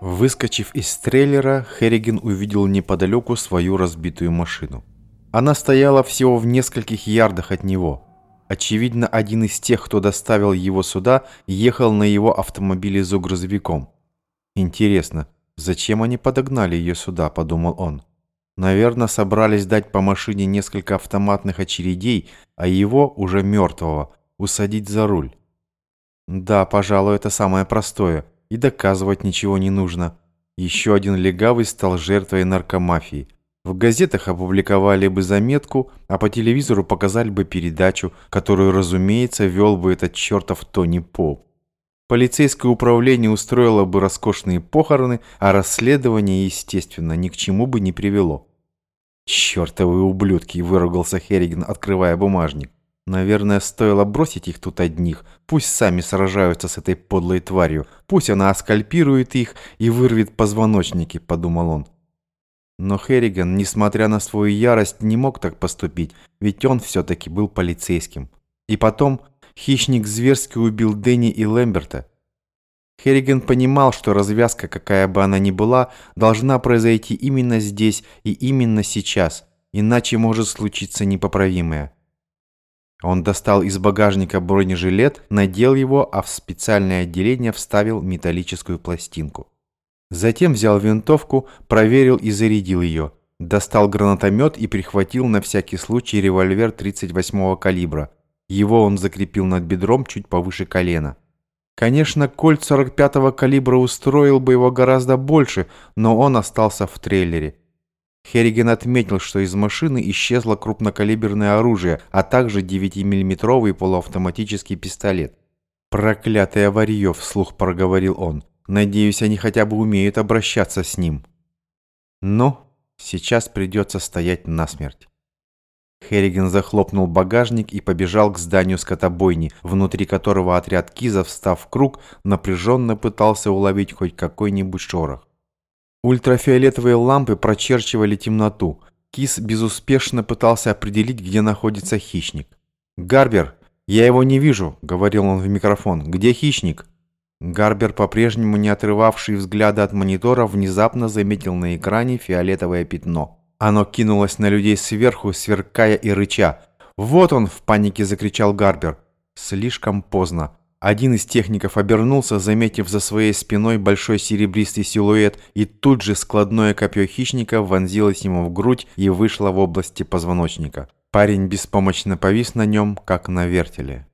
Выскочив из трейлера, Херриген увидел неподалеку свою разбитую машину. Она стояла всего в нескольких ярдах от него. Очевидно, один из тех, кто доставил его сюда, ехал на его автомобиле за грузовиком. «Интересно, зачем они подогнали ее сюда?» – подумал он. Наверное, собрались дать по машине несколько автоматных очередей, а его, уже мертвого, усадить за руль. Да, пожалуй, это самое простое – и доказывать ничего не нужно. Еще один легавый стал жертвой наркомафии. В газетах опубликовали бы заметку, а по телевизору показали бы передачу, которую, разумеется, вел бы этот чертов Тони Поп. Полицейское управление устроило бы роскошные похороны, а расследование, естественно, ни к чему бы не привело. «Чертовы ублюдки!» – выругался Херриган, открывая бумажник. Наверное, стоило бросить их тут одних. Пусть сами сражаются с этой подлой тварью. Пусть она оскальпирует их и вырвет позвоночники, подумал он. Но Херриган, несмотря на свою ярость, не мог так поступить, ведь он все-таки был полицейским. И потом, хищник зверски убил Дэнни и Лэмберта. Херриган понимал, что развязка, какая бы она ни была, должна произойти именно здесь и именно сейчас, иначе может случиться непоправимое. Он достал из багажника бронежилет, надел его, а в специальное отделение вставил металлическую пластинку. Затем взял винтовку, проверил и зарядил ее. Достал гранатомет и прихватил на всякий случай револьвер 38-го калибра. Его он закрепил над бедром чуть повыше колена. Конечно, кольт 45-го калибра устроил бы его гораздо больше, но он остался в трейлере. Херриген отметил, что из машины исчезло крупнокалиберное оружие, а также 9-миллиметровый полуавтоматический пистолет. «Проклятое варье!» – вслух проговорил он. «Надеюсь, они хотя бы умеют обращаться с ним». Но сейчас придется стоять насмерть. Херриген захлопнул багажник и побежал к зданию скотобойни, внутри которого отряд кизов, встав в круг, напряженно пытался уловить хоть какой-нибудь шорох. Ультрафиолетовые лампы прочерчивали темноту. Кис безуспешно пытался определить, где находится хищник. «Гарбер, я его не вижу», — говорил он в микрофон. «Где хищник?» Гарбер, по-прежнему не отрывавший взгляда от монитора, внезапно заметил на экране фиолетовое пятно. Оно кинулось на людей сверху, сверкая и рыча. «Вот он!» — в панике закричал Гарбер. Слишком поздно. Один из техников обернулся, заметив за своей спиной большой серебристый силуэт, и тут же складное копье хищника вонзилось ему в грудь и вышло в области позвоночника. Парень беспомощно повис на нем, как на вертеле.